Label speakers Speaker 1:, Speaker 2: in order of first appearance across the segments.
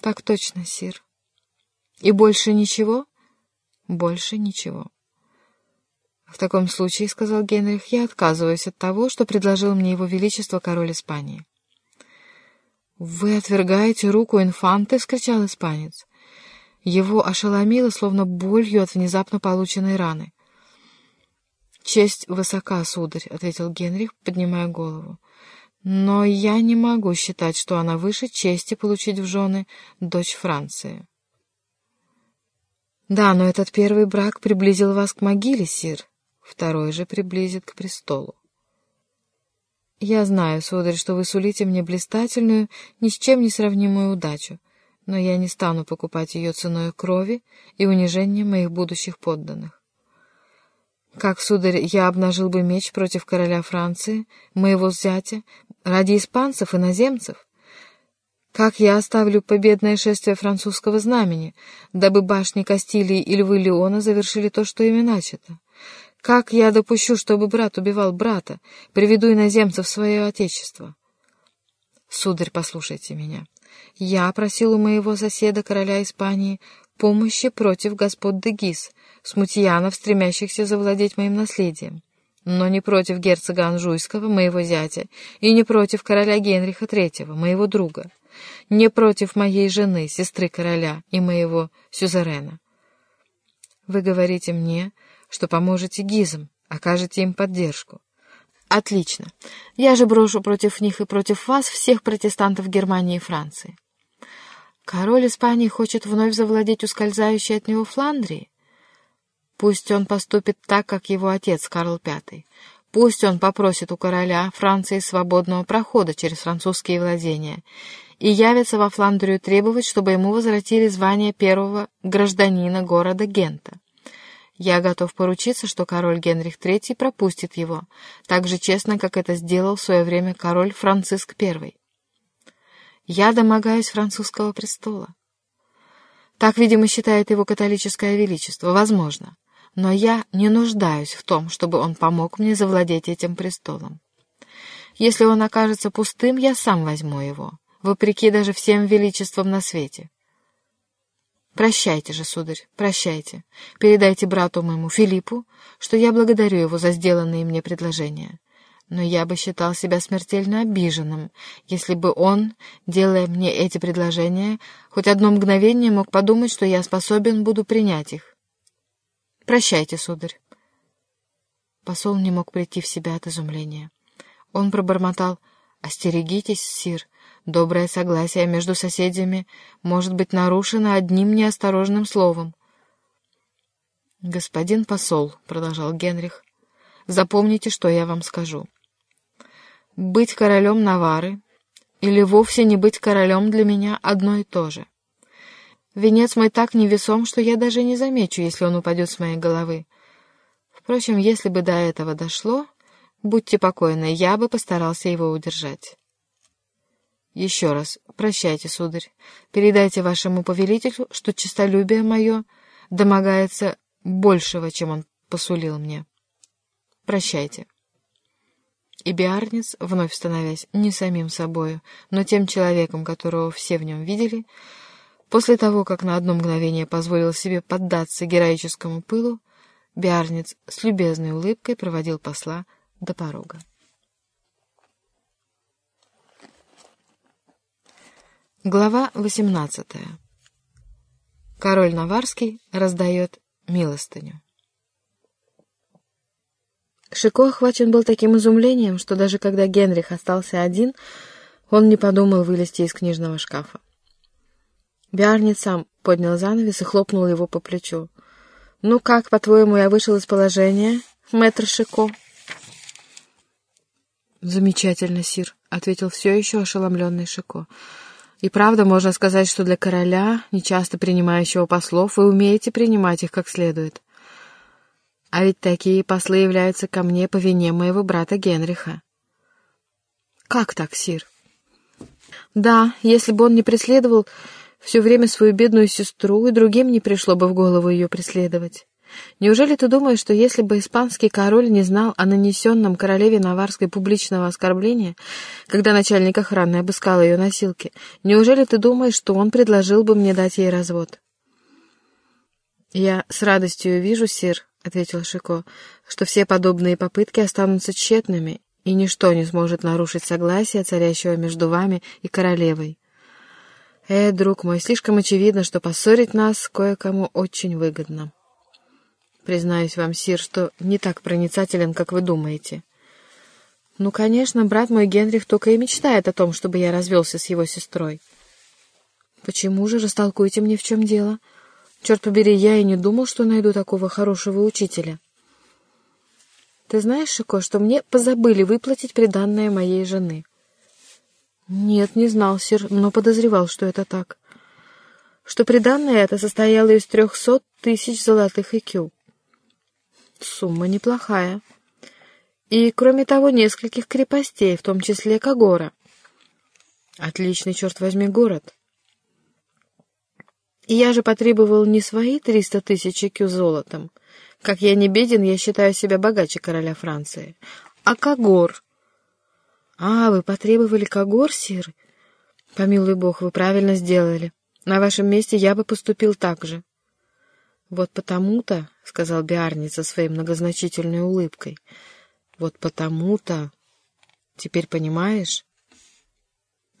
Speaker 1: Так точно, сир. И больше ничего? Больше ничего. В таком случае, — сказал Генрих, — я отказываюсь от того, что предложил мне его величество король Испании. «Вы отвергаете руку инфанты?» — вскричал испанец. Его ошеломило, словно болью от внезапно полученной раны. «Честь высока, сударь», — ответил Генрих, поднимая голову. «Но я не могу считать, что она выше чести получить в жены дочь Франции». «Да, но этот первый брак приблизил вас к могиле, сир, второй же приблизит к престолу». «Я знаю, сударь, что вы сулите мне блистательную, ни с чем не сравнимую удачу, но я не стану покупать ее ценой крови и унижения моих будущих подданных. Как, сударь, я обнажил бы меч против короля Франции, моего зятя, ради испанцев, иноземцев? Как я оставлю победное шествие французского знамени, дабы башни Кастилии и львы Леона завершили то, что ими начато? Как я допущу, чтобы брат убивал брата, приведу иноземцев в свое отечество? Сударь, послушайте меня. Я просил у моего соседа, короля Испании, помощи против господ Дегис, смутьянов, стремящихся завладеть моим наследием, но не против герцога Анжуйского, моего зятя, и не против короля Генриха III, моего друга, не против моей жены, сестры короля и моего сюзерена. Вы говорите мне, что поможете гизам, окажете им поддержку. Отлично. Я же брошу против них и против вас всех протестантов Германии и Франции. Король Испании хочет вновь завладеть ускользающей от него Фландрией. Пусть он поступит так, как его отец Карл V. Пусть он попросит у короля Франции свободного прохода через французские владения и явится во Фландрию требовать, чтобы ему возвратили звание первого гражданина города Гента. Я готов поручиться, что король Генрих III пропустит его, так же честно, как это сделал в свое время король Франциск I. Я домогаюсь французского престола. Так, видимо, считает его католическое величество. Возможно но я не нуждаюсь в том, чтобы он помог мне завладеть этим престолом. Если он окажется пустым, я сам возьму его, вопреки даже всем величествам на свете. Прощайте же, сударь, прощайте. Передайте брату моему Филиппу, что я благодарю его за сделанные мне предложения. Но я бы считал себя смертельно обиженным, если бы он, делая мне эти предложения, хоть одно мгновение мог подумать, что я способен буду принять их. Прощайте, сударь. Посол не мог прийти в себя от изумления. Он пробормотал «Остерегитесь, сир, доброе согласие между соседями может быть нарушено одним неосторожным словом». «Господин посол», — продолжал Генрих, — «запомните, что я вам скажу. Быть королем Навары или вовсе не быть королем для меня одно и то же. Венец мой так невесом, что я даже не замечу, если он упадет с моей головы. Впрочем, если бы до этого дошло, будьте покойны, я бы постарался его удержать. Еще раз, прощайте, сударь. Передайте вашему повелителю, что честолюбие мое домогается большего, чем он посулил мне. Прощайте. И Биарниц, вновь становясь не самим собою, но тем человеком, которого все в нем видели, После того, как на одно мгновение позволил себе поддаться героическому пылу, Биарниц с любезной улыбкой проводил посла до порога. Глава 18. Король Наварский раздает милостыню. Шико охвачен был таким изумлением, что даже когда Генрих остался один, он не подумал вылезти из книжного шкафа. Биарнит сам поднял занавес и хлопнул его по плечу. «Ну как, по-твоему, я вышел из положения, мэтр Шико?» «Замечательно, сир», — ответил все еще ошеломленный Шико. «И правда, можно сказать, что для короля, нечасто принимающего послов, вы умеете принимать их как следует. А ведь такие послы являются ко мне по вине моего брата Генриха». «Как так, сир?» «Да, если бы он не преследовал...» все время свою бедную сестру, и другим не пришло бы в голову ее преследовать. Неужели ты думаешь, что если бы испанский король не знал о нанесенном королеве Наварской публичного оскорбления, когда начальник охраны обыскал ее носилки, неужели ты думаешь, что он предложил бы мне дать ей развод? «Я с радостью вижу, сир», — ответил Шико, — «что все подобные попытки останутся тщетными, и ничто не сможет нарушить согласие, царящего между вами и королевой. Э, друг мой, слишком очевидно, что поссорить нас кое-кому очень выгодно. Признаюсь вам, сир, что не так проницателен, как вы думаете. Ну, конечно, брат мой Генрих только и мечтает о том, чтобы я развелся с его сестрой. Почему же? Растолкуйте мне, в чем дело. Черт побери, я и не думал, что найду такого хорошего учителя. Ты знаешь, Шико, что мне позабыли выплатить приданное моей жены? Нет, не знал, сир, но подозревал, что это так. Что приданное это состояло из трехсот тысяч золотых икю. Сумма неплохая. И, кроме того, нескольких крепостей, в том числе Кагора. Отличный, черт возьми, город. И я же потребовал не свои триста тысяч икю золотом. Как я не беден, я считаю себя богаче короля Франции. А Кагор «А, вы потребовали когор, сир?» «Помилуй бог, вы правильно сделали. На вашем месте я бы поступил так же». «Вот потому-то», — сказал Биарниц со своей многозначительной улыбкой, — «вот потому-то... Теперь понимаешь?»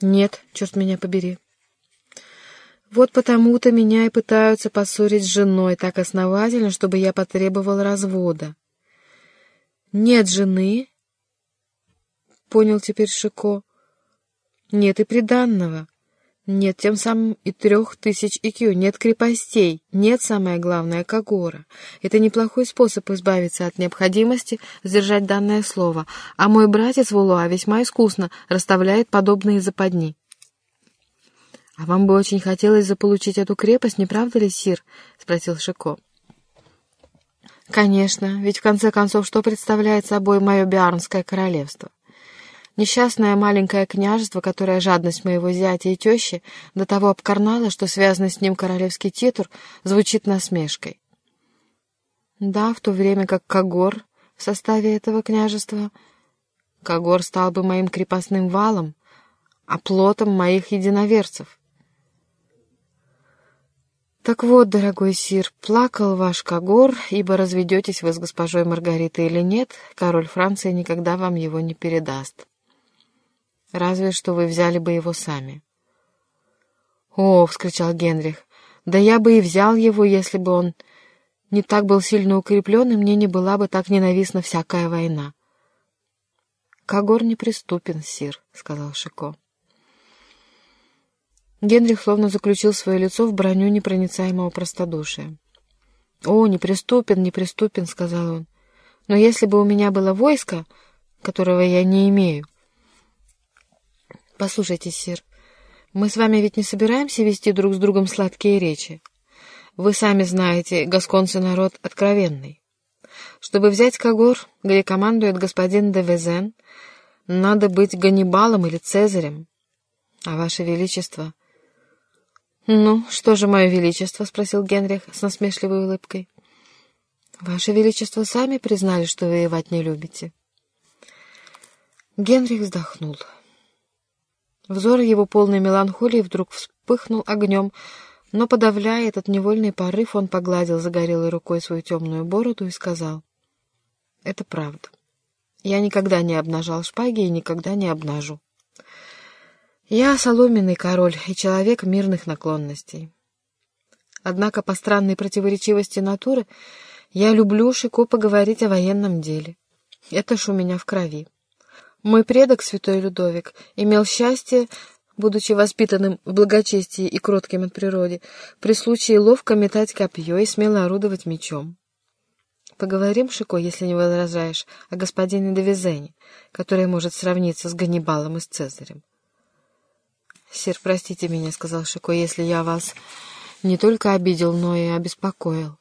Speaker 1: «Нет, черт меня побери». «Вот потому-то меня и пытаются поссорить с женой так основательно, чтобы я потребовал развода». «Нет жены, понял теперь Шико. Нет и приданного. Нет тем самым и трех тысяч икю, нет крепостей, нет, самое главное, Кагора. Это неплохой способ избавиться от необходимости сдержать данное слово, а мой братец Вулуа весьма искусно расставляет подобные западни. — А вам бы очень хотелось заполучить эту крепость, не правда ли, Сир? — спросил Шико. — Конечно, ведь в конце концов что представляет собой мое Биарнское королевство? Несчастное маленькое княжество, которое жадность моего зятя и тещи до того обкарнало, что связанный с ним королевский титул звучит насмешкой. Да, в то время как Кагор в составе этого княжества, Кагор стал бы моим крепостным валом, а плотом моих единоверцев. Так вот, дорогой сир, плакал ваш Кагор, ибо разведетесь вы с госпожой Маргаритой или нет, король Франции никогда вам его не передаст. Разве что вы взяли бы его сами. «О!» — вскричал Генрих. «Да я бы и взял его, если бы он не так был сильно укреплен, и мне не была бы так ненавистна всякая война». «Когор неприступен, сир», — сказал Шико. Генрих словно заключил свое лицо в броню непроницаемого простодушия. «О, неприступен, неприступен», — сказал он. «Но если бы у меня было войско, которого я не имею, Послушайте, сир, мы с вами ведь не собираемся вести друг с другом сладкие речи. Вы сами знаете, гасконцы народ откровенный. Чтобы взять Кагор, где командует господин де Везен, надо быть Ганнибалом или Цезарем. А ваше величество... — Ну, что же, мое величество? — спросил Генрих с насмешливой улыбкой. — Ваше величество сами признали, что воевать не любите. Генрих вздохнул. — Взор его полной меланхолии вдруг вспыхнул огнем, но, подавляя этот невольный порыв, он погладил загорелой рукой свою темную бороду и сказал, «Это правда. Я никогда не обнажал шпаги и никогда не обнажу. Я соломенный король и человек мирных наклонностей. Однако по странной противоречивости натуры я люблю Шико поговорить о военном деле. Это ж у меня в крови. Мой предок, святой Людовик, имел счастье, будучи воспитанным в благочестии и кротким от природы, при случае ловко метать копье и смело орудовать мечом. Поговорим, Шико, если не возражаешь, о господине Девизене, который может сравниться с Ганнибалом и с Цезарем. — Сир, простите меня, — сказал Шико, — если я вас не только обидел, но и обеспокоил.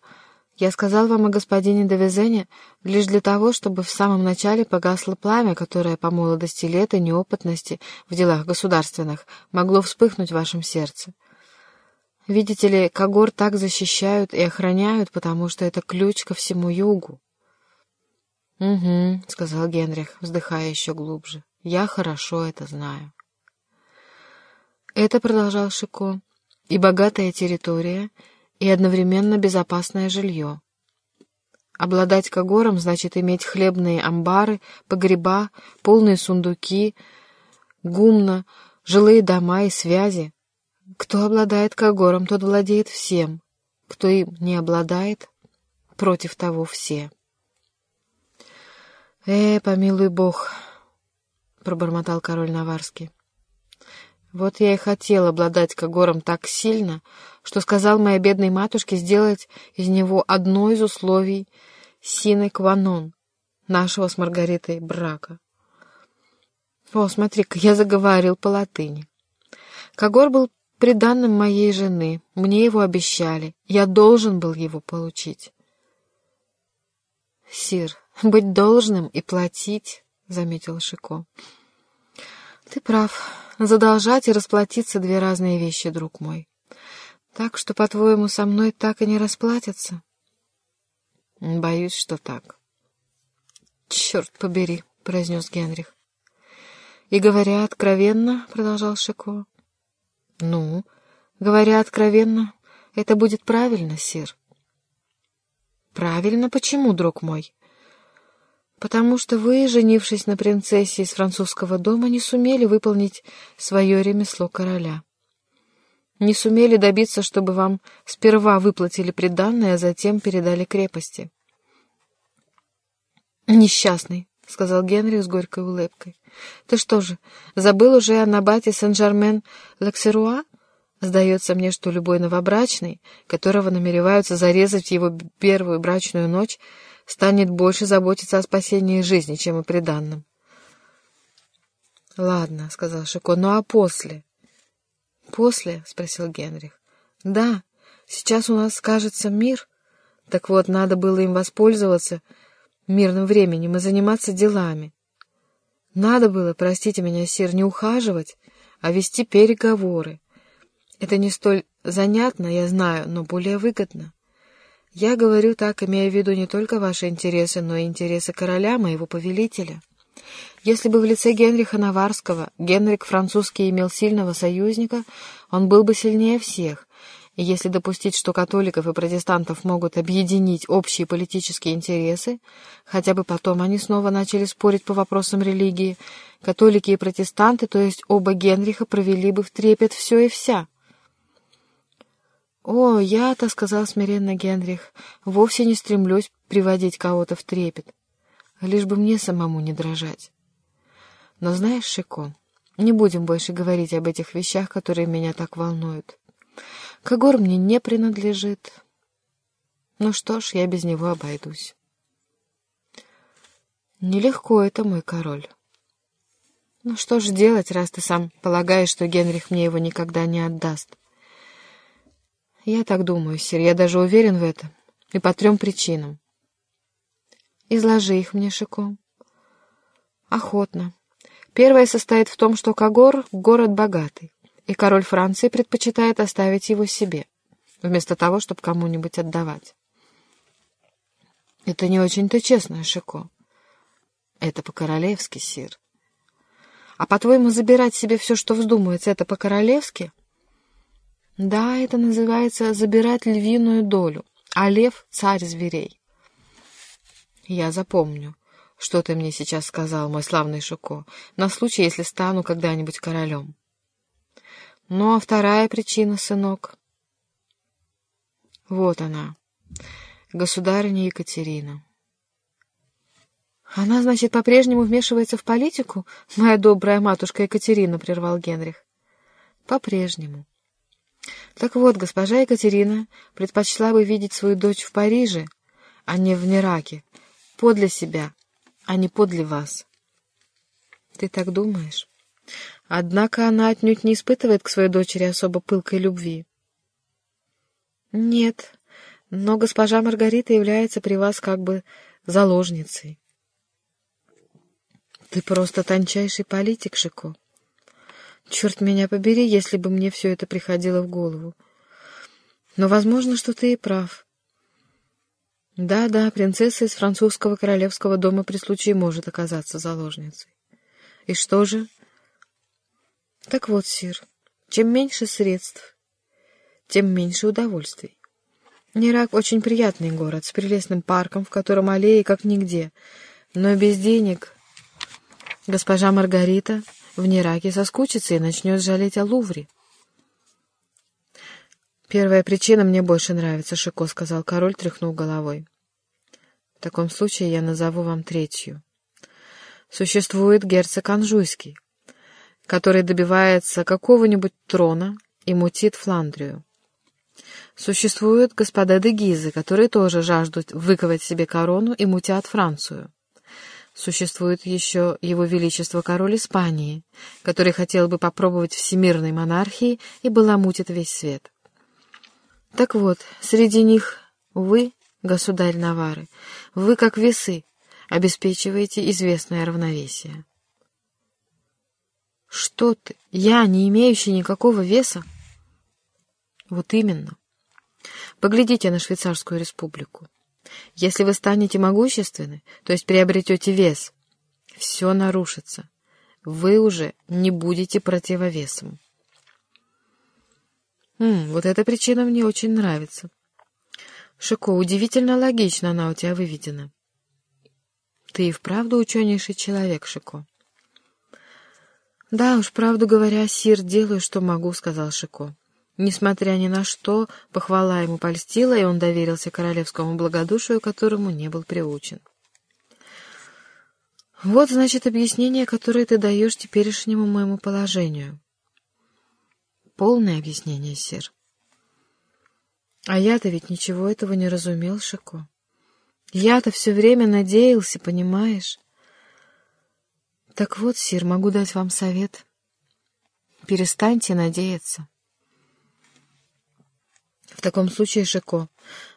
Speaker 1: Я сказал вам о господине Девезене лишь для того, чтобы в самом начале погасло пламя, которое по молодости лет и неопытности в делах государственных могло вспыхнуть в вашем сердце. Видите ли, Когор так защищают и охраняют, потому что это ключ ко всему югу. — Угу, — сказал Генрих, вздыхая еще глубже. — Я хорошо это знаю. Это, — продолжал Шико, — и богатая территория, и одновременно безопасное жилье. Обладать Когором значит иметь хлебные амбары, погреба, полные сундуки, гумна, жилые дома и связи. Кто обладает Когором, тот владеет всем. Кто им не обладает, против того все. «Э, помилуй бог», — пробормотал король Наварский. «Вот я и хотел обладать Когором так сильно, что сказал моей бедной матушке сделать из него одно из условий сины кванон нашего с Маргаритой брака. О, смотри-ка, я заговорил по латыни. Когор был приданным моей жены, мне его обещали, я должен был его получить. Сир, быть должным и платить, — заметил Шико. Ты прав, задолжать и расплатиться — две разные вещи, друг мой. Так что, по-твоему, со мной так и не расплатятся? Боюсь, что так. Черт побери, — произнес Генрих. И говоря откровенно, — продолжал Шико. Ну, говоря откровенно, это будет правильно, сир. Правильно почему, друг мой? Потому что вы, женившись на принцессе из французского дома, не сумели выполнить свое ремесло короля не сумели добиться, чтобы вам сперва выплатили приданное, а затем передали крепости. «Несчастный», — сказал Генри с горькой улыбкой. «Ты что же, забыл уже о набате Сен-Жермен-Лаксеруа? Сдается мне, что любой новобрачный, которого намереваются зарезать в его первую брачную ночь, станет больше заботиться о спасении жизни, чем о приданном». «Ладно», — сказал Шико, — «ну а после?» «После?» — спросил Генрих. «Да, сейчас у нас, кажется, мир. Так вот, надо было им воспользоваться мирным временем и заниматься делами. Надо было, простите меня, сир, не ухаживать, а вести переговоры. Это не столь занятно, я знаю, но более выгодно. Я говорю так, имея в виду не только ваши интересы, но и интересы короля, моего повелителя». Если бы в лице Генриха Наварского Генрик французский имел сильного союзника, он был бы сильнее всех, и если допустить, что католиков и протестантов могут объединить общие политические интересы, хотя бы потом они снова начали спорить по вопросам религии, католики и протестанты, то есть оба Генриха, провели бы в трепет все и вся. «О, я-то, — сказал смиренно Генрих, — вовсе не стремлюсь приводить кого-то в трепет лишь бы мне самому не дрожать. Но знаешь, Шико, не будем больше говорить об этих вещах, которые меня так волнуют. Когор мне не принадлежит. Ну что ж, я без него обойдусь. Нелегко это, мой король. Ну что ж делать, раз ты сам полагаешь, что Генрих мне его никогда не отдаст? Я так думаю, сир, я даже уверен в этом. И по трем причинам. Изложи их мне, Шико. Охотно. Первое состоит в том, что Кагор — город богатый, и король Франции предпочитает оставить его себе, вместо того, чтобы кому-нибудь отдавать. Это не очень-то честно, Шико. Это по-королевски, сир. А по-твоему, забирать себе все, что вздумается, это по-королевски? Да, это называется забирать львиную долю, а лев — царь зверей. Я запомню, что ты мне сейчас сказал, мой славный Шуко, на случай, если стану когда-нибудь королем. Ну, а вторая причина, сынок? Вот она, государыня Екатерина. Она, значит, по-прежнему вмешивается в политику? Моя добрая матушка Екатерина, — прервал Генрих. По-прежнему. Так вот, госпожа Екатерина предпочла бы видеть свою дочь в Париже, а не в Нераке, подле себя, а не подле вас. Ты так думаешь? Однако она отнюдь не испытывает к своей дочери особо пылкой любви. Нет, но госпожа Маргарита является при вас как бы заложницей. Ты просто тончайший политик, Шико. Черт меня побери, если бы мне все это приходило в голову. Но возможно, что ты и прав. Да-да, принцесса из французского королевского дома при случае может оказаться заложницей. И что же? Так вот, сир, чем меньше средств, тем меньше удовольствий. Нерак — очень приятный город, с прелестным парком, в котором аллеи как нигде. Но без денег госпожа Маргарита в Нераке соскучится и начнет жалеть о Лувре. «Первая причина мне больше нравится, Шико», — сказал король, тряхнув головой. «В таком случае я назову вам третью. Существует герцог Анжуйский, который добивается какого-нибудь трона и мутит Фландрию. Существуют господа де Гизы, которые тоже жаждут выковать себе корону и мутят Францию. Существует еще его величество король Испании, который хотел бы попробовать всемирной монархии и баламутит весь свет. Так вот, среди них вы, государь Навары, вы, как весы, обеспечиваете известное равновесие. Что ты? Я, не имеющий никакого веса? Вот именно. Поглядите на Швейцарскую республику. Если вы станете могущественны, то есть приобретете вес, все нарушится. Вы уже не будете противовесом. М вот эта причина мне очень нравится. Шико, удивительно логично она у тебя выведена. Ты и вправду ученейший человек, Шико. Да уж, правду говоря, сир, делаю, что могу, — сказал Шико. Несмотря ни на что, похвала ему польстила, и он доверился королевскому благодушию, которому не был приучен. «Вот, значит, объяснение, которое ты даешь теперешнему моему положению». «Полное объяснение, сир». «А я-то ведь ничего этого не разумел, Шико. Я-то все время надеялся, понимаешь?» «Так вот, сир, могу дать вам совет. Перестаньте надеяться». В таком случае, Шико,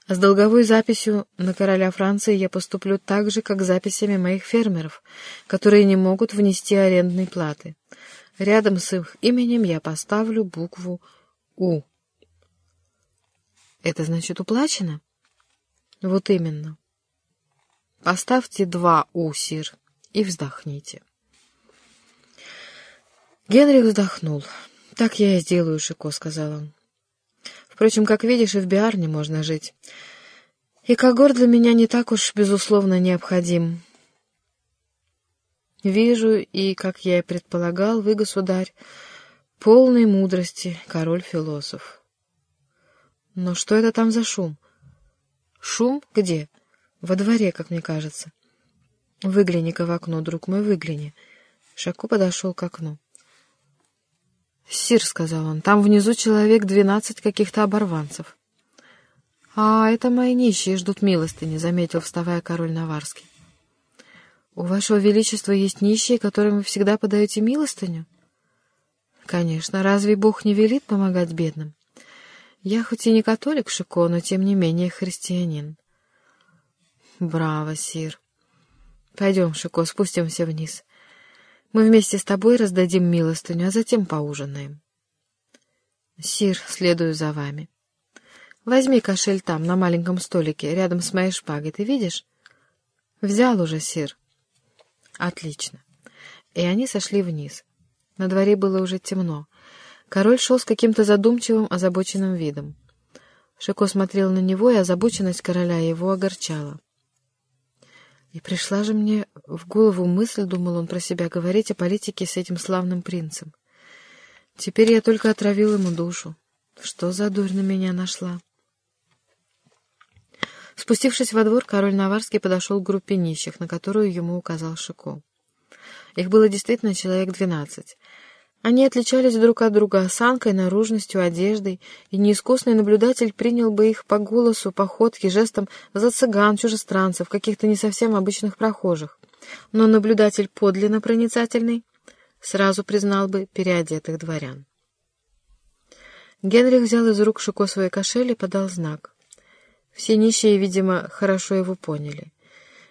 Speaker 1: с долговой записью на короля Франции я поступлю так же, как записями моих фермеров, которые не могут внести арендной платы. Рядом с их именем я поставлю букву «У». Это значит уплачено? Вот именно. Поставьте два «У», сир, и вздохните. Генрих вздохнул. «Так я и сделаю, Шико», — сказал он. Впрочем, как видишь, и в Биарне можно жить. И Когор для меня не так уж, безусловно, необходим. Вижу, и, как я и предполагал, вы, государь, полной мудрости, король-философ. Но что это там за шум? Шум где? Во дворе, как мне кажется. Выгляни-ка в окно, друг мой, выгляни. Шаку подошел к окну. «Сир», — сказал он, — «там внизу человек двенадцать каких-то оборванцев». «А, это мои нищие ждут милостыни», — заметил, вставая король Наварский. «У вашего величества есть нищие, которым вы всегда подаете милостыню?» «Конечно, разве Бог не велит помогать бедным? Я хоть и не католик, Шико, но тем не менее христианин». «Браво, сир. Пойдем, Шико, спустимся вниз. Мы вместе с тобой раздадим милостыню, а затем поужинаем. Сир, следую за вами. Возьми кошель там, на маленьком столике, рядом с моей шпагой, ты видишь? Взял уже, сир. Отлично. И они сошли вниз. На дворе было уже темно. Король шел с каким-то задумчивым, озабоченным видом. Шико смотрел на него, и озабоченность короля его огорчала. И пришла же мне в голову мысль, думал он про себя, говорить о политике с этим славным принцем. Теперь я только отравил ему душу. Что за дурь на меня нашла? Спустившись во двор, король Наварский подошел к группе нищих, на которую ему указал Шико. Их было действительно человек двенадцать. Они отличались друг от друга осанкой, наружностью, одеждой, и неискусный наблюдатель принял бы их по голосу, походке, жестам за цыган, чужестранцев, каких-то не совсем обычных прохожих. Но наблюдатель подлинно проницательный сразу признал бы переодетых дворян. Генрих взял из рук Шико свой кошель и подал знак. Все нищие, видимо, хорошо его поняли.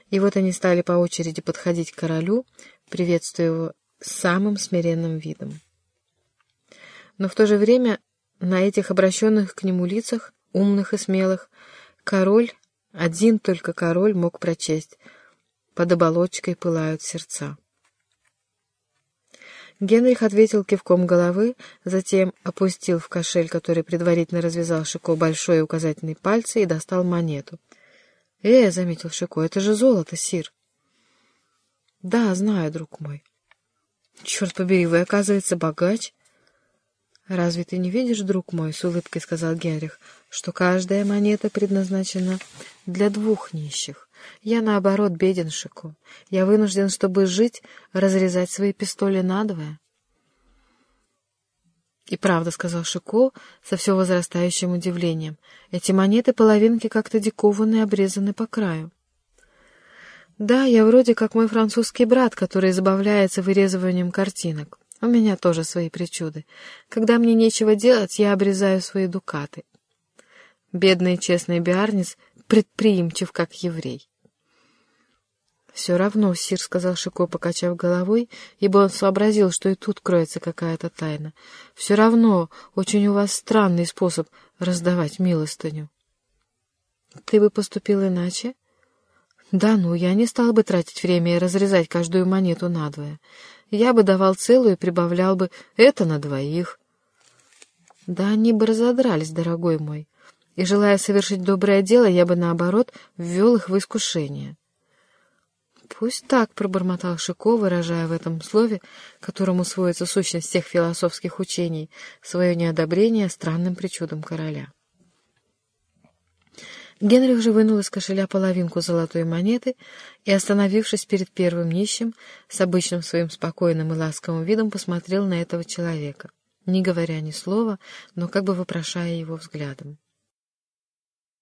Speaker 1: И вот они стали по очереди подходить к королю, приветствуя его самым смиренным видом. Но в то же время на этих обращенных к нему лицах умных и смелых, король, один только король мог прочесть «Под оболочкой пылают сердца». Генрих ответил кивком головы, затем опустил в кошель, который предварительно развязал Шико, большой указательный пальцы и достал монету. «Э, — заметил Шико, — это же золото, сир». «Да, знаю, друг мой». «Черт побери, вы, оказывается, богач». «Разве ты не видишь, друг мой, — с улыбкой сказал Генрих, — что каждая монета предназначена для двух нищих? Я, наоборот, беден, Шико. Я вынужден, чтобы жить, разрезать свои пистоли надвое». «И правда, — сказал Шико со все возрастающим удивлением, — эти монеты-половинки как-то дикованы обрезаны по краю». «Да, я вроде как мой французский брат, который забавляется вырезыванием картинок. У меня тоже свои причуды. Когда мне нечего делать, я обрезаю свои дукаты. Бедный честный Биарнис предприимчив, как еврей. «Все равно, сир», — сказал Шико, покачав головой, ибо он сообразил, что и тут кроется какая-то тайна. «Все равно очень у вас странный способ раздавать милостыню». «Ты бы поступил иначе?» «Да ну, я не стал бы тратить время и разрезать каждую монету надвое. Я бы давал целую и прибавлял бы это на двоих». «Да они бы разодрались, дорогой мой, и, желая совершить доброе дело, я бы, наоборот, ввел их в искушение». «Пусть так», — пробормотал Шико, выражая в этом слове, которому сводится сущность всех философских учений, свое неодобрение странным причудам короля. Генрих же вынул из кошеля половинку золотой монеты и, остановившись перед первым нищим, с обычным своим спокойным и ласковым видом посмотрел на этого человека, не говоря ни слова, но как бы вопрошая его взглядом.